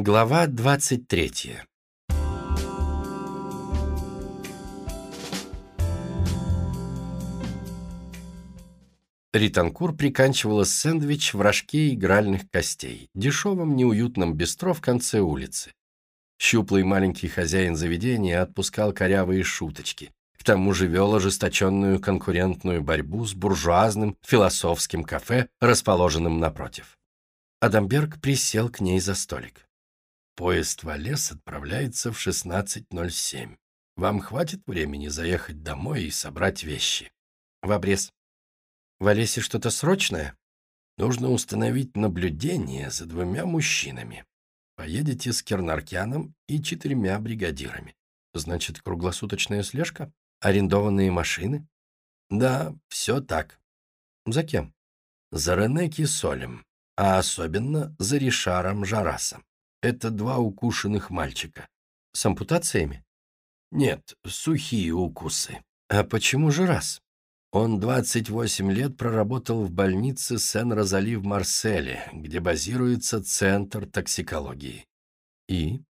Глава 23 Ританкур приканчивала сэндвич в рожке игральных костей, дешевом неуютном бистро в конце улицы. Щуплый маленький хозяин заведения отпускал корявые шуточки, к тому же вел ожесточенную конкурентную борьбу с буржуазным философским кафе, расположенным напротив. Адамберг присел к ней за столик. Поезд в Олес отправляется в 16.07. Вам хватит времени заехать домой и собрать вещи? В обрез. В Олесе что-то срочное? Нужно установить наблюдение за двумя мужчинами. Поедете с Кернаркяном и четырьмя бригадирами. Значит, круглосуточная слежка? Арендованные машины? Да, все так. За кем? За Рене Кисолем, а особенно за Ришаром Жарасом. Это два укушенных мальчика. С ампутациями? Нет, сухие укусы. А почему же раз? Он 28 лет проработал в больнице Сен-Розали в Марселе, где базируется Центр токсикологии. И?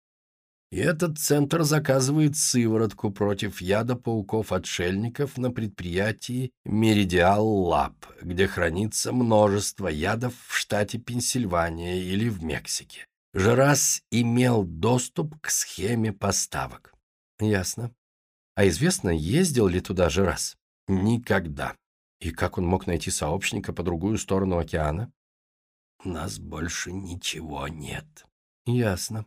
И этот центр заказывает сыворотку против яда пауков-отшельников на предприятии Меридиал Лаб, где хранится множество ядов в штате Пенсильвания или в Мексике. Жерас имел доступ к схеме поставок. Ясно. А известно, ездил ли туда Жерас? Никогда. И как он мог найти сообщника по другую сторону океана? У нас больше ничего нет. Ясно.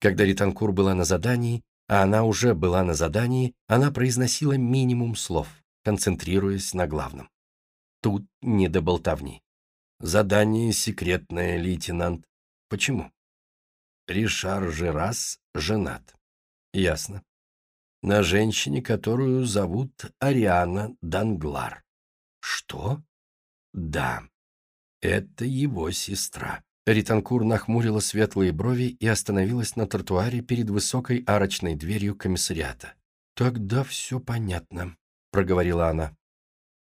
Когда Ританкур была на задании, а она уже была на задании, она произносила минимум слов, концентрируясь на главном. Тут не до болтовни. Задание секретное, лейтенант. Почему? Ришар Жерас женат. Ясно. На женщине, которую зовут Ариана Данглар. Что? Да. Это его сестра. Ританкур нахмурила светлые брови и остановилась на тротуаре перед высокой арочной дверью комиссариата. «Тогда все понятно», — проговорила она.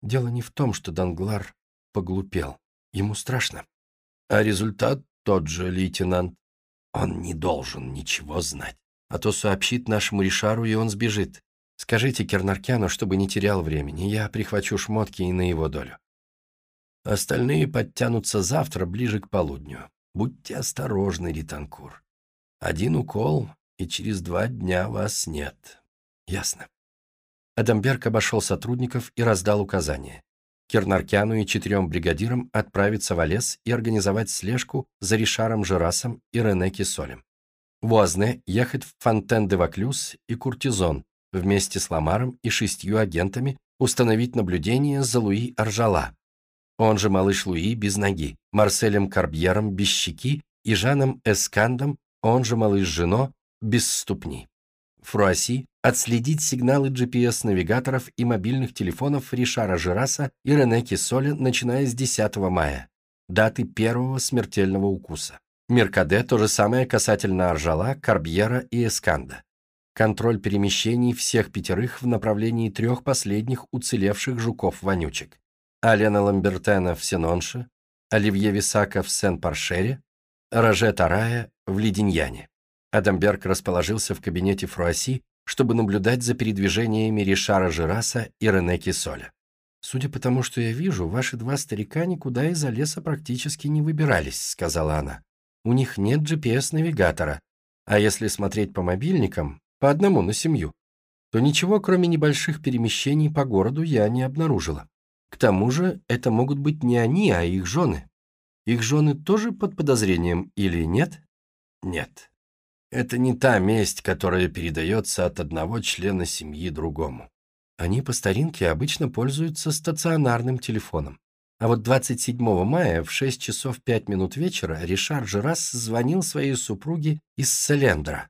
«Дело не в том, что Данглар поглупел. Ему страшно. А результат тот же лейтенант. Он не должен ничего знать. А то сообщит нашему Ришару, и он сбежит. Скажите Кернаркяну, чтобы не терял времени. Я прихвачу шмотки и на его долю. Остальные подтянутся завтра ближе к полудню. Будьте осторожны, Ританкур. Один укол, и через два дня вас нет. Ясно. Адамберг обошел сотрудников и раздал указания. Кернаркяну и четырем бригадирам отправиться в лес и организовать слежку за Ришаром Жерасом и Рене Кисолем. Вуазне ехать в Фонтен-де-Ваклюз и Куртизон вместе с Ламаром и шестью агентами установить наблюдение за Луи Аржала, он же малыш Луи без ноги, Марселем Карбьером без щеки и Жаном Эскандом, он же малыш Жено, без ступни. Фруаси отследить сигналы GPS-навигаторов и мобильных телефонов Ришара Жираса и Рене Кисоля, начиная с 10 мая, даты первого смертельного укуса. Меркаде то же самое касательно Аржала, Карбьера и Эсканда. Контроль перемещений всех пятерых в направлении трех последних уцелевших жуков-вонючек. Алена Ламбертена в Сенонше, Оливье Висака в Сен-Паршере, Роже Тарая в Лидиньяне. Адамберг расположился в кабинете Фруаси, чтобы наблюдать за передвижениями Ришара Жираса и Рене Кисоля. «Судя по тому, что я вижу, ваши два старика никуда из-за леса практически не выбирались», — сказала она. «У них нет GPS-навигатора, а если смотреть по мобильникам, по одному на семью, то ничего, кроме небольших перемещений по городу, я не обнаружила. К тому же это могут быть не они, а их жены. Их жены тоже под подозрением или нет? Нет. Это не та месть, которая передается от одного члена семьи другому. Они по старинке обычно пользуются стационарным телефоном. А вот 27 мая в 6 часов 5 минут вечера Ришар Жерас звонил своей супруге из Селендра.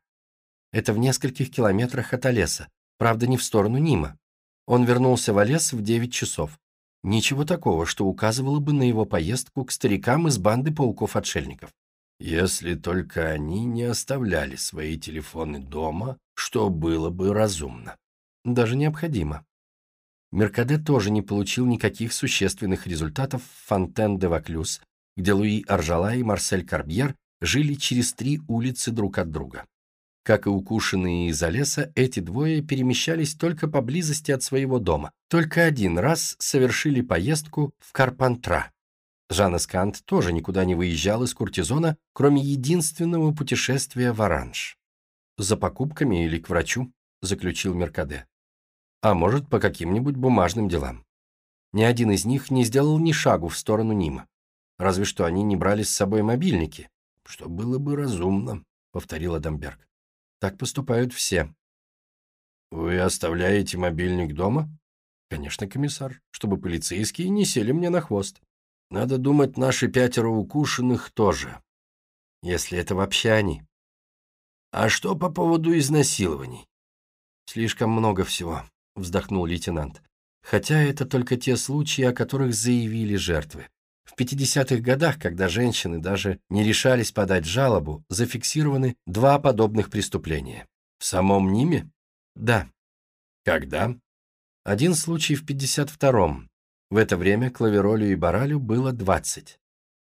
Это в нескольких километрах от Олеса, правда, не в сторону Нима. Он вернулся в Олес в 9 часов. Ничего такого, что указывало бы на его поездку к старикам из банды пауков-отшельников. Если только они не оставляли свои телефоны дома, что было бы разумно. Даже необходимо. Меркаде тоже не получил никаких существенных результатов в Фонтен-де-Ваклюз, где Луи Аржала и Марсель Карбьер жили через три улицы друг от друга. Как и укушенные из-за леса, эти двое перемещались только поблизости от своего дома. Только один раз совершили поездку в Карпантра. Жан Эскант тоже никуда не выезжал из Куртизона, кроме единственного путешествия в Оранж. «За покупками или к врачу», — заключил Меркаде. «А может, по каким-нибудь бумажным делам». Ни один из них не сделал ни шагу в сторону Нима. Разве что они не брали с собой мобильники, что было бы разумно, — повторил Адамберг. Так поступают все. Вы оставляете мобильник дома? Конечно, комиссар, чтобы полицейские не сели мне на хвост. Надо думать, наши пятеро укушенных тоже. Если это вообще они. А что по поводу изнасилований? Слишком много всего, вздохнул лейтенант. Хотя это только те случаи, о которых заявили жертвы. В 50-х годах, когда женщины даже не решались подать жалобу, зафиксированы два подобных преступления. В самом Ниме? Да. Когда? Один случай в 52-м. В это время Клаверолю и Баралю было 20.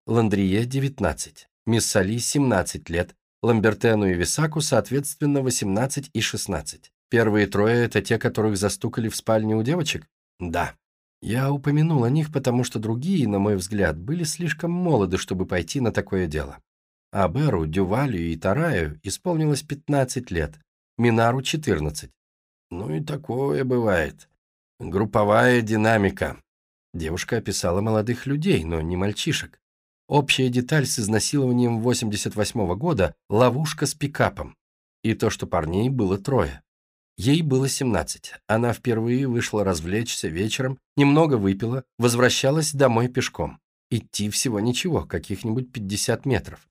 Ландрие – 19. Миссали – 17 лет. Ламбертену и Висаку, соответственно, 18 и 16. Первые трое – это те, которых застукали в спальне у девочек? Да. Я упомянул о них, потому что другие, на мой взгляд, были слишком молоды, чтобы пойти на такое дело. А Беру, Дювалю и Тараю исполнилось 15 лет, Минару – 14. Ну и такое бывает. Групповая динамика. Девушка описала молодых людей, но не мальчишек. Общая деталь с изнасилованием 88 -го года – ловушка с пикапом. И то, что парней было трое. Ей было 17. Она впервые вышла развлечься вечером, немного выпила, возвращалась домой пешком. Идти всего ничего, каких-нибудь 50 метров.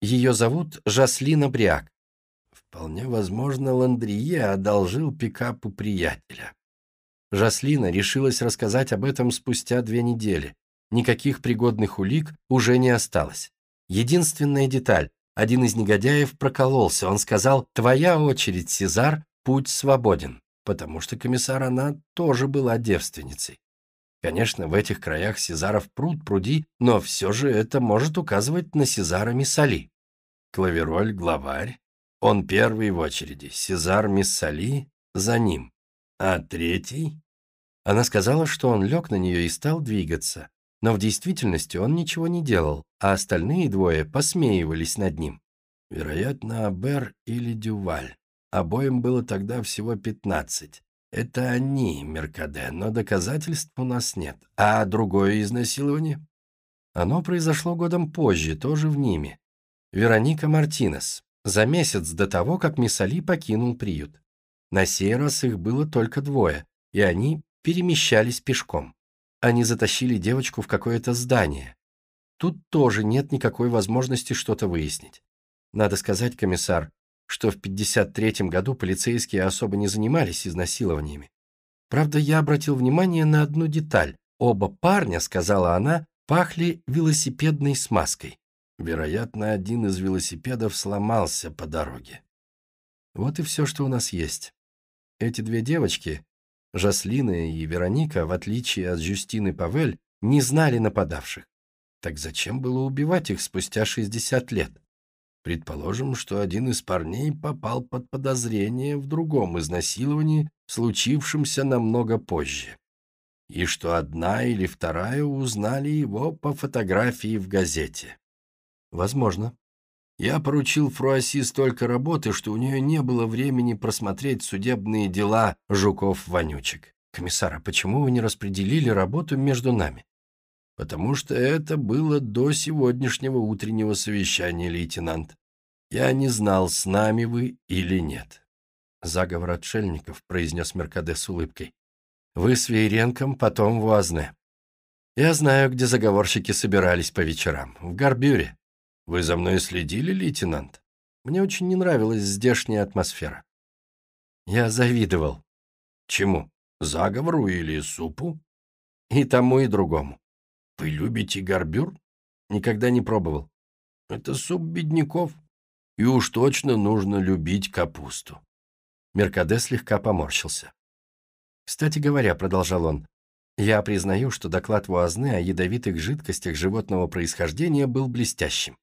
Ее зовут Жаслина Бриак. Вполне возможно, Ландрие одолжил пикап у приятеля. Жаслина решилась рассказать об этом спустя две недели. Никаких пригодных улик уже не осталось. Единственная деталь. Один из негодяев прокололся. Он сказал «Твоя очередь, Сезар, путь свободен, потому что комиссар она тоже была девственницей. Конечно, в этих краях Сезаров пруд пруди, но все же это может указывать на Сезара Миссали. Клавероль – главарь, он первый в очереди, Сезар Миссали за ним. А третий? Она сказала, что он лег на нее и стал двигаться, но в действительности он ничего не делал, а остальные двое посмеивались над ним. Вероятно, Абер или Дюваль. Обоим было тогда всего пятнадцать. Это они, Меркаде, но доказательств у нас нет. А другое изнасилование? Оно произошло годом позже, тоже в Ниме. Вероника Мартинес, за месяц до того, как Миссали покинул приют. На сей раз их было только двое, и они перемещались пешком. Они затащили девочку в какое-то здание. Тут тоже нет никакой возможности что-то выяснить. Надо сказать, комиссар, что в 53 году полицейские особо не занимались изнасилованиями. Правда, я обратил внимание на одну деталь. Оба парня, сказала она, пахли велосипедной смазкой. Вероятно, один из велосипедов сломался по дороге. Вот и все, что у нас есть. Эти две девочки, Жаслина и Вероника, в отличие от Жюстины Павель, не знали нападавших. Так зачем было убивать их спустя 60 лет? Предположим, что один из парней попал под подозрение в другом изнасиловании, случившемся намного позже, и что одна или вторая узнали его по фотографии в газете. Возможно. Я поручил Фруасси столько работы, что у нее не было времени просмотреть судебные дела жуков-вонючек. Комиссар, а почему вы не распределили работу между нами? Потому что это было до сегодняшнего утреннего совещания, лейтенант. Я не знал, с нами вы или нет. Заговор отшельников, произнес Меркаде с улыбкой. Вы с Вейренком, потом в Уазне. Я знаю, где заговорщики собирались по вечерам. В Гарбюре. Вы за мной следили, лейтенант? Мне очень не нравилась здешняя атмосфера. Я завидовал. Чему? Заговору или супу? И тому, и другому. Вы любите горбюр? Никогда не пробовал. Это суп бедняков. И уж точно нужно любить капусту. Меркаде слегка поморщился. «Кстати говоря», — продолжал он, — «я признаю, что доклад Вуазне о ядовитых жидкостях животного происхождения был блестящим.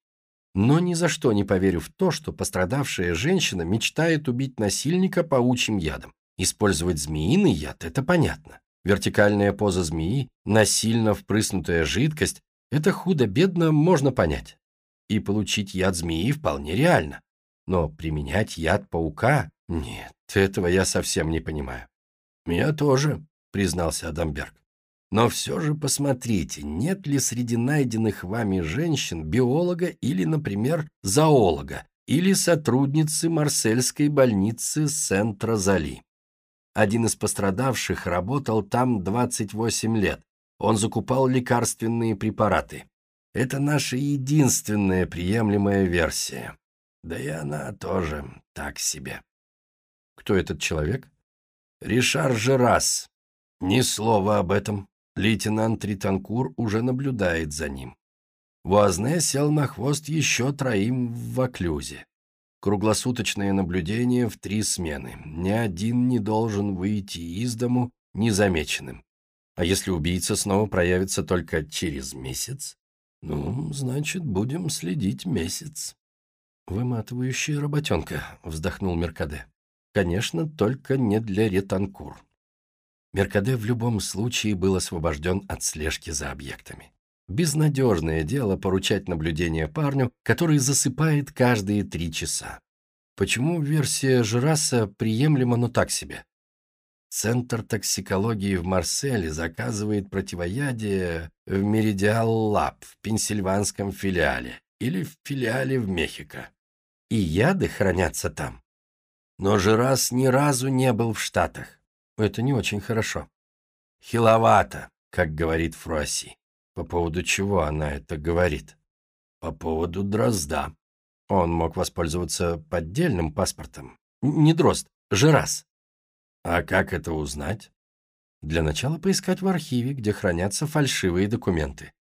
Но ни за что не поверю в то, что пострадавшая женщина мечтает убить насильника паучьим ядом. Использовать змеиный яд – это понятно. Вертикальная поза змеи, насильно впрыснутая жидкость – это худо-бедно можно понять. И получить яд змеи вполне реально. Но применять яд паука – нет, этого я совсем не понимаю. «Меня тоже», – признался Адамберг. «Но все же посмотрите, нет ли среди найденных вами женщин биолога или, например, зоолога, или сотрудницы Марсельской больницы Сент-Розали. Один из пострадавших работал там 28 лет. Он закупал лекарственные препараты. Это наша единственная приемлемая версия. Да и она тоже так себе. Кто этот человек? Ришар Жерас. Ни слова об этом. Лейтенант Ританкур уже наблюдает за ним. Вуазне сел на хвост еще троим в оклюзе. Круглосуточное наблюдение в три смены. Ни один не должен выйти из дому незамеченным. А если убийца снова проявится только через месяц? Ну, значит, будем следить месяц. Выматывающая работенка, вздохнул Меркаде. Конечно, только не для ретанкур. Меркаде в любом случае был освобожден от слежки за объектами. Безнадежное дело поручать наблюдение парню, который засыпает каждые три часа. Почему версия Жираса приемлема, но так себе? Центр токсикологии в Марселе заказывает противоядие в Меридиал Лаб в пенсильванском филиале или в филиале в Мехико. И яды хранятся там. Но Жирас ни разу не был в Штатах. Это не очень хорошо. Хиловато, как говорит Фруасси. По поводу чего она это говорит? По поводу Дрозда. Он мог воспользоваться поддельным паспортом. Не Дрозд, Жирас. А как это узнать? Для начала поискать в архиве, где хранятся фальшивые документы.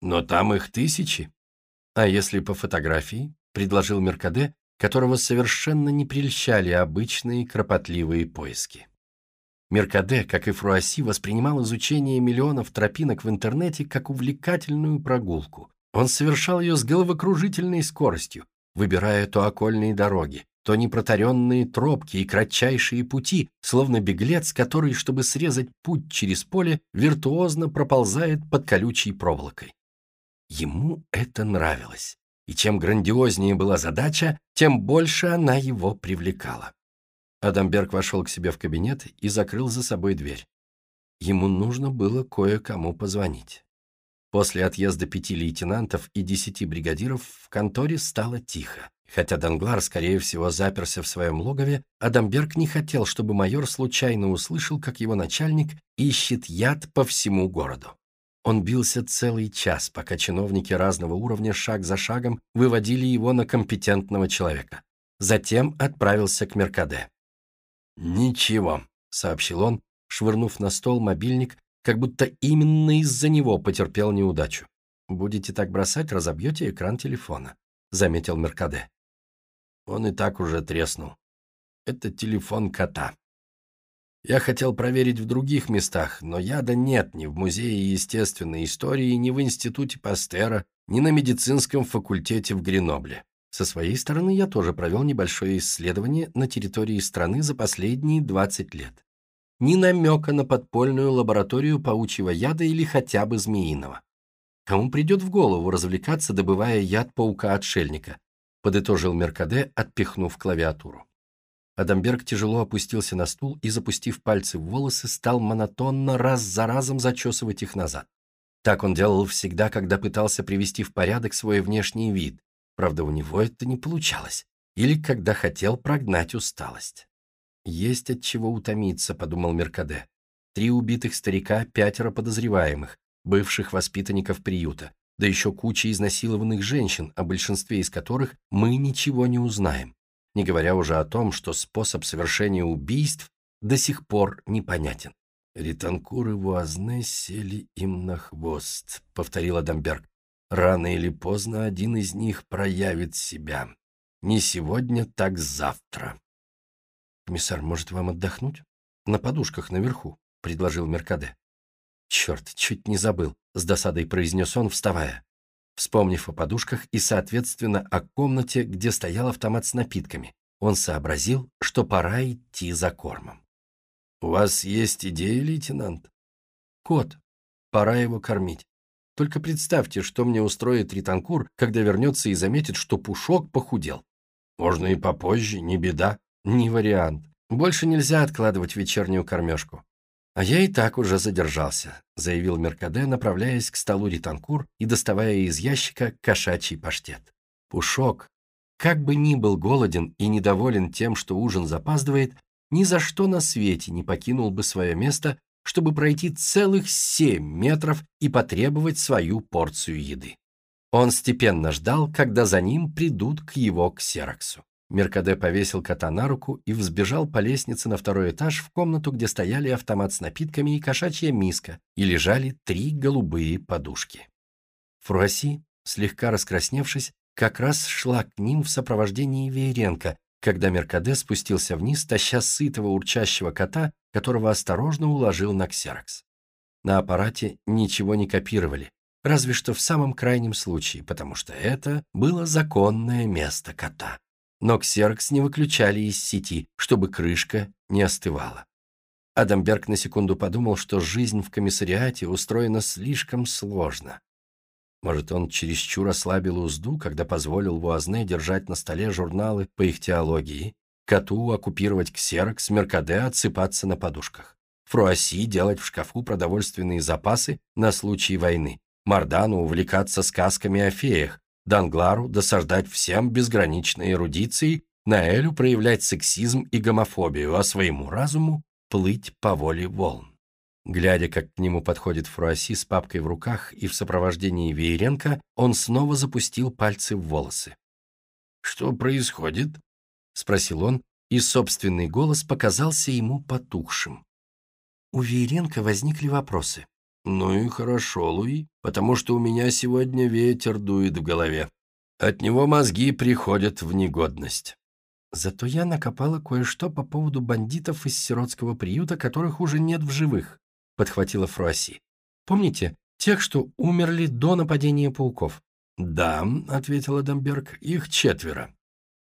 Но там их тысячи. А если по фотографии, предложил Меркаде, которого совершенно не прельщали обычные кропотливые поиски. Меркаде, как и Фруасси, воспринимал изучение миллионов тропинок в интернете как увлекательную прогулку. Он совершал ее с головокружительной скоростью, выбирая то окольные дороги, то непротаренные тропки и кратчайшие пути, словно беглец, который, чтобы срезать путь через поле, виртуозно проползает под колючей проволокой. Ему это нравилось, и чем грандиознее была задача, тем больше она его привлекала. Адамберг вошел к себе в кабинет и закрыл за собой дверь. Ему нужно было кое-кому позвонить. После отъезда пяти лейтенантов и десяти бригадиров в конторе стало тихо. Хотя Данглар, скорее всего, заперся в своем логове, Адамберг не хотел, чтобы майор случайно услышал, как его начальник ищет яд по всему городу. Он бился целый час, пока чиновники разного уровня шаг за шагом выводили его на компетентного человека. Затем отправился к Меркаде. «Ничего», — сообщил он, швырнув на стол мобильник, как будто именно из-за него потерпел неудачу. «Будете так бросать, разобьете экран телефона», — заметил Меркаде. Он и так уже треснул. Это телефон кота. Я хотел проверить в других местах, но яда нет ни в Музее естественной истории, ни в Институте Пастера, ни на медицинском факультете в Гренобле. Со своей стороны я тоже провел небольшое исследование на территории страны за последние 20 лет. Ни намека на подпольную лабораторию паучьего яда или хотя бы змеиного. Кому придет в голову развлекаться, добывая яд паука-отшельника? Подытожил Меркаде, отпихнув клавиатуру. Адамберг тяжело опустился на стул и, запустив пальцы в волосы, стал монотонно раз за разом зачесывать их назад. Так он делал всегда, когда пытался привести в порядок свой внешний вид, Правда, у него это не получалось. Или когда хотел прогнать усталость. «Есть от чего утомиться», — подумал Меркаде. Три убитых старика, пятеро подозреваемых, бывших воспитанников приюта, да еще куча изнасилованных женщин, о большинстве из которых мы ничего не узнаем, не говоря уже о том, что способ совершения убийств до сих пор непонятен. «Ританкур и Вуазне сели им на хвост», — повторил Адамберг. Рано или поздно один из них проявит себя. Не сегодня, так завтра. «Комиссар, может, вам отдохнуть? На подушках наверху», — предложил Меркаде. «Черт, чуть не забыл», — с досадой произнес он, вставая. Вспомнив о подушках и, соответственно, о комнате, где стоял автомат с напитками, он сообразил, что пора идти за кормом. «У вас есть идеи, лейтенант?» «Кот. Пора его кормить. Только представьте, что мне устроит Ританкур, когда вернется и заметит, что Пушок похудел. Можно и попозже, не беда. Не вариант. Больше нельзя откладывать вечернюю кормежку. «А я и так уже задержался», — заявил Меркаде, направляясь к столу Ританкур и доставая из ящика кошачий паштет. Пушок, как бы ни был голоден и недоволен тем, что ужин запаздывает, ни за что на свете не покинул бы свое место, чтобы пройти целых семь метров и потребовать свою порцию еды. Он степенно ждал, когда за ним придут к его ксероксу. Меркаде повесил кота на руку и взбежал по лестнице на второй этаж в комнату, где стояли автомат с напитками и кошачья миска, и лежали три голубые подушки. Фруаси, слегка раскрасневшись, как раз шла к ним в сопровождении Вееренко, когда Меркаде спустился вниз, таща сытого урчащего кота, которого осторожно уложил на ксерокс. На аппарате ничего не копировали, разве что в самом крайнем случае, потому что это было законное место кота но ксерокс не выключали из сети, чтобы крышка не остывала. Адамберг на секунду подумал, что жизнь в комиссариате устроена слишком сложно. Может, он чересчур ослабил узду, когда позволил Вуазне держать на столе журналы по их теологии, коту оккупировать ксерокс, Меркаде отсыпаться на подушках, Фруаси делать в шкафу продовольственные запасы на случай войны, Мардану увлекаться сказками о феях, Данглару досаждать всем безграничной эрудицией, Наэлю проявлять сексизм и гомофобию, а своему разуму плыть по воле волн. Глядя, как к нему подходит Фруаси с папкой в руках и в сопровождении Вееренко, он снова запустил пальцы в волосы. «Что происходит?» — спросил он, и собственный голос показался ему потухшим. У Вееренко возникли вопросы. «Ну и хорошо, Луи, потому что у меня сегодня ветер дует в голове. От него мозги приходят в негодность». Зато я накопала кое-что по поводу бандитов из сиротского приюта, которых уже нет в живых, подхватила Фруасси. Помните, тех, что умерли до нападения пауков? Да, ответила Дамберг, их четверо.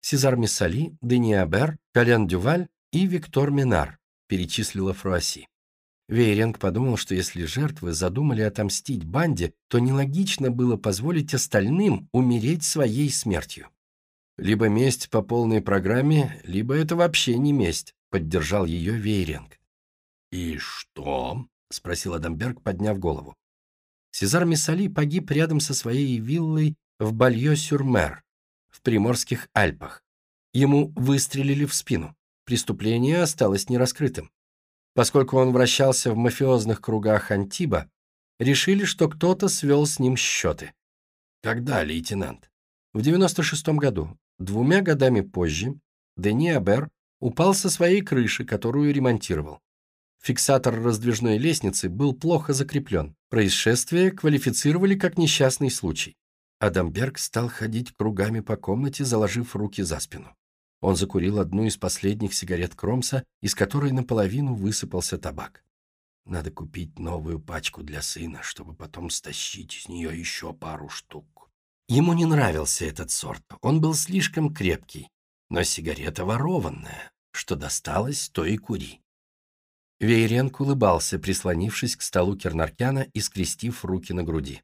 Сезар Миссали, Дени Абер, Колян Дюваль и Виктор Минар, перечислила Фруасси. Вейренг подумал, что если жертвы задумали отомстить банде, то нелогично было позволить остальным умереть своей смертью. «Либо месть по полной программе, либо это вообще не месть», — поддержал ее Вейренг. «И что?» — спросил Адамберг, подняв голову. Сезар Миссали погиб рядом со своей виллой в Бальё-сюр-Мер, в Приморских Альпах. Ему выстрелили в спину. Преступление осталось нераскрытым. Поскольку он вращался в мафиозных кругах Антиба, решили, что кто-то свел с ним счеты. Когда, лейтенант? В 96 году, двумя годами позже, Дени Абер упал со своей крыши, которую ремонтировал. Фиксатор раздвижной лестницы был плохо закреплен. Происшествие квалифицировали как несчастный случай. Адамберг стал ходить кругами по комнате, заложив руки за спину. Он закурил одну из последних сигарет Кромса, из которой наполовину высыпался табак. Надо купить новую пачку для сына, чтобы потом стащить из нее еще пару штук. Ему не нравился этот сорт, он был слишком крепкий, но сигарета ворованная, что досталось, то и кури. Вейренк улыбался, прислонившись к столу Кернаркяна и скрестив руки на груди.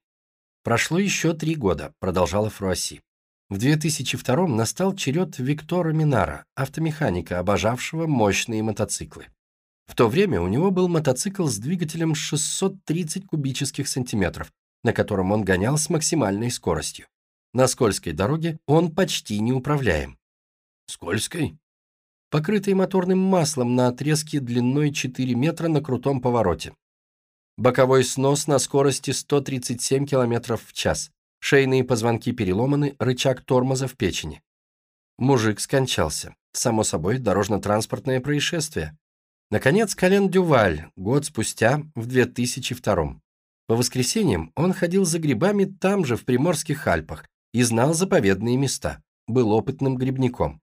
«Прошло еще три года», — продолжала Фруасси. В 2002 настал черед Виктора Минара, автомеханика, обожавшего мощные мотоциклы. В то время у него был мотоцикл с двигателем 630 кубических сантиметров, на котором он гонял с максимальной скоростью. На скользкой дороге он почти неуправляем. Скользкой? Покрытый моторным маслом на отрезке длиной 4 метра на крутом повороте. Боковой снос на скорости 137 км в час. Шейные позвонки переломаны, рычаг тормоза в печени. Мужик скончался. Само собой, дорожно-транспортное происшествие. Наконец, Колен Дюваль, год спустя, в 2002 По воскресеньям он ходил за грибами там же, в Приморских Альпах, и знал заповедные места. Был опытным грибником.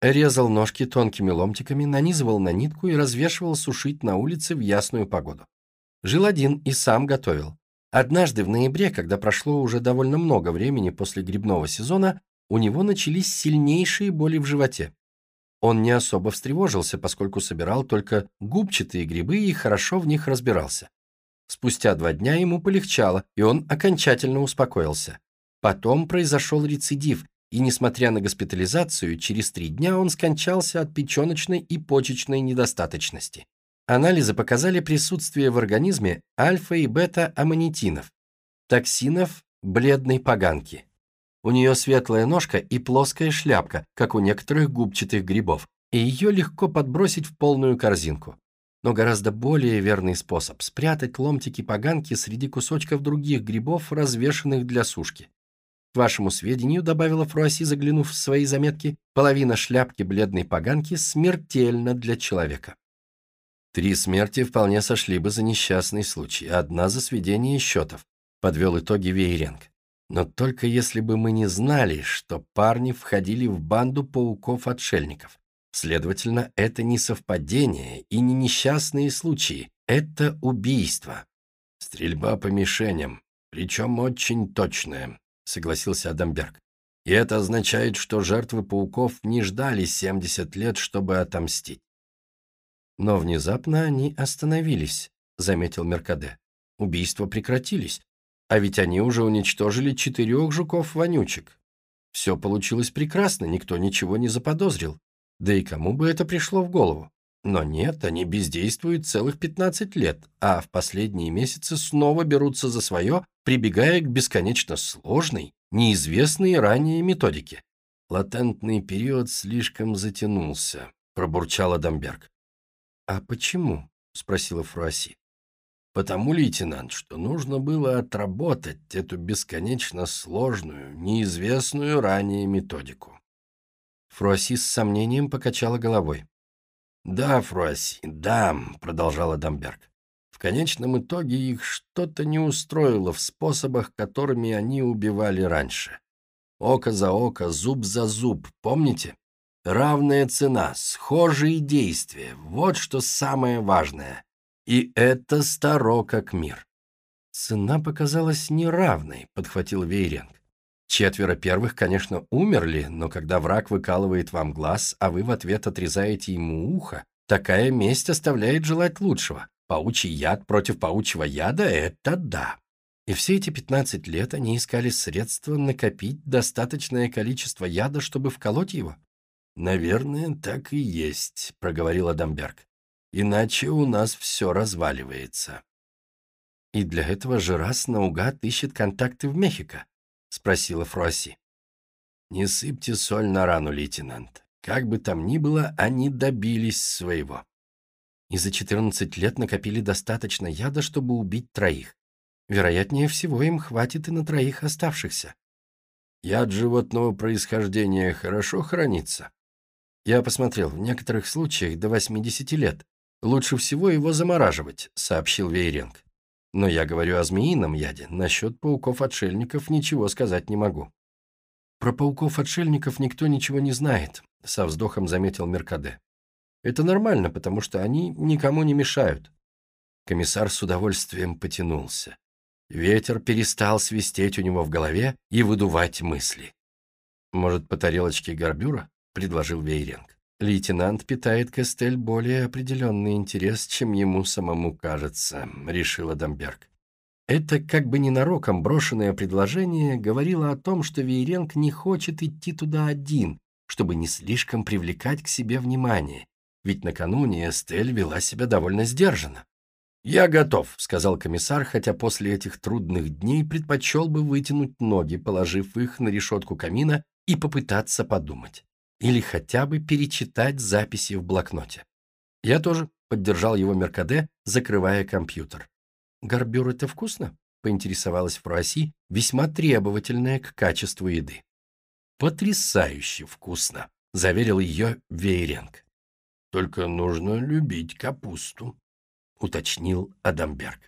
Резал ножки тонкими ломтиками, нанизывал на нитку и развешивал сушить на улице в ясную погоду. Жил один и сам готовил. Однажды в ноябре, когда прошло уже довольно много времени после грибного сезона, у него начались сильнейшие боли в животе. Он не особо встревожился, поскольку собирал только губчатые грибы и хорошо в них разбирался. Спустя два дня ему полегчало, и он окончательно успокоился. Потом произошел рецидив, и, несмотря на госпитализацию, через три дня он скончался от печеночной и почечной недостаточности. Анализы показали присутствие в организме альфа и бета-аммонитинов, токсинов бледной поганки. У нее светлая ножка и плоская шляпка, как у некоторых губчатых грибов, и ее легко подбросить в полную корзинку. Но гораздо более верный способ – спрятать ломтики поганки среди кусочков других грибов, развешанных для сушки. К вашему сведению, добавила Фруаси, заглянув в свои заметки, половина шляпки бледной поганки смертельна для человека. Три смерти вполне сошли бы за несчастный случай, одна за сведение счетов, подвел итоги Вейренг. Но только если бы мы не знали, что парни входили в банду пауков-отшельников. Следовательно, это не совпадение и не несчастные случаи, это убийство. Стрельба по мишеням, причем очень точная, согласился Адамберг. И это означает, что жертвы пауков не ждали 70 лет, чтобы отомстить. Но внезапно они остановились, заметил Меркаде. Убийства прекратились, а ведь они уже уничтожили четырех жуков-вонючек. Все получилось прекрасно, никто ничего не заподозрил. Да и кому бы это пришло в голову? Но нет, они бездействуют целых 15 лет, а в последние месяцы снова берутся за свое, прибегая к бесконечно сложной, неизвестной ранее методике. Латентный период слишком затянулся, пробурчал Адамберг. «А почему?» — спросила Фруаси. «Потому, лейтенант, что нужно было отработать эту бесконечно сложную, неизвестную ранее методику». Фруаси с сомнением покачала головой. «Да, Фруаси, да», — продолжала Дамберг. «В конечном итоге их что-то не устроило в способах, которыми они убивали раньше. Око за око, зуб за зуб, помните? Равная цена, схожие действия – вот что самое важное. И это старо как мир. Цена показалась неравной, подхватил Вейренг. Четверо первых, конечно, умерли, но когда враг выкалывает вам глаз, а вы в ответ отрезаете ему ухо, такая месть оставляет желать лучшего. Паучий яд против паучьего яда – это да. И все эти 15 лет они искали средства накопить достаточное количество яда, чтобы вколоть его. «Наверное, так и есть», — проговорил Адамберг. «Иначе у нас все разваливается». «И для этого же раз наугад ищет контакты в Мехико?» — спросила Фруасси. «Не сыпьте соль на рану, лейтенант. Как бы там ни было, они добились своего. И за 14 лет накопили достаточно яда, чтобы убить троих. Вероятнее всего, им хватит и на троих оставшихся. Яд животного происхождения хорошо хранится?» Я посмотрел, в некоторых случаях до 80 лет. Лучше всего его замораживать, сообщил Вейренг. Но я говорю о змеином яде. Насчет пауков-отшельников ничего сказать не могу. Про пауков-отшельников никто ничего не знает, со вздохом заметил Меркаде. Это нормально, потому что они никому не мешают. Комиссар с удовольствием потянулся. Ветер перестал свистеть у него в голове и выдувать мысли. Может, по тарелочке горбюра? Предложил Вейренг. «Лейтенант питает к Эстель более определенный интерес, чем ему самому кажется», — решил Адамберг. Это как бы ненароком брошенное предложение говорило о том, что Вейренг не хочет идти туда один, чтобы не слишком привлекать к себе внимание, ведь накануне Эстель вела себя довольно сдержанно. «Я готов», — сказал комиссар, хотя после этих трудных дней предпочел бы вытянуть ноги, положив их на решетку камина и попытаться подумать или хотя бы перечитать записи в блокноте. Я тоже поддержал его Меркаде, закрывая компьютер. «Горбюр — это вкусно?» — поинтересовалась Фруаси, весьма требовательная к качеству еды. «Потрясающе вкусно!» — заверил ее Вейренг. «Только нужно любить капусту», — уточнил Адамберг.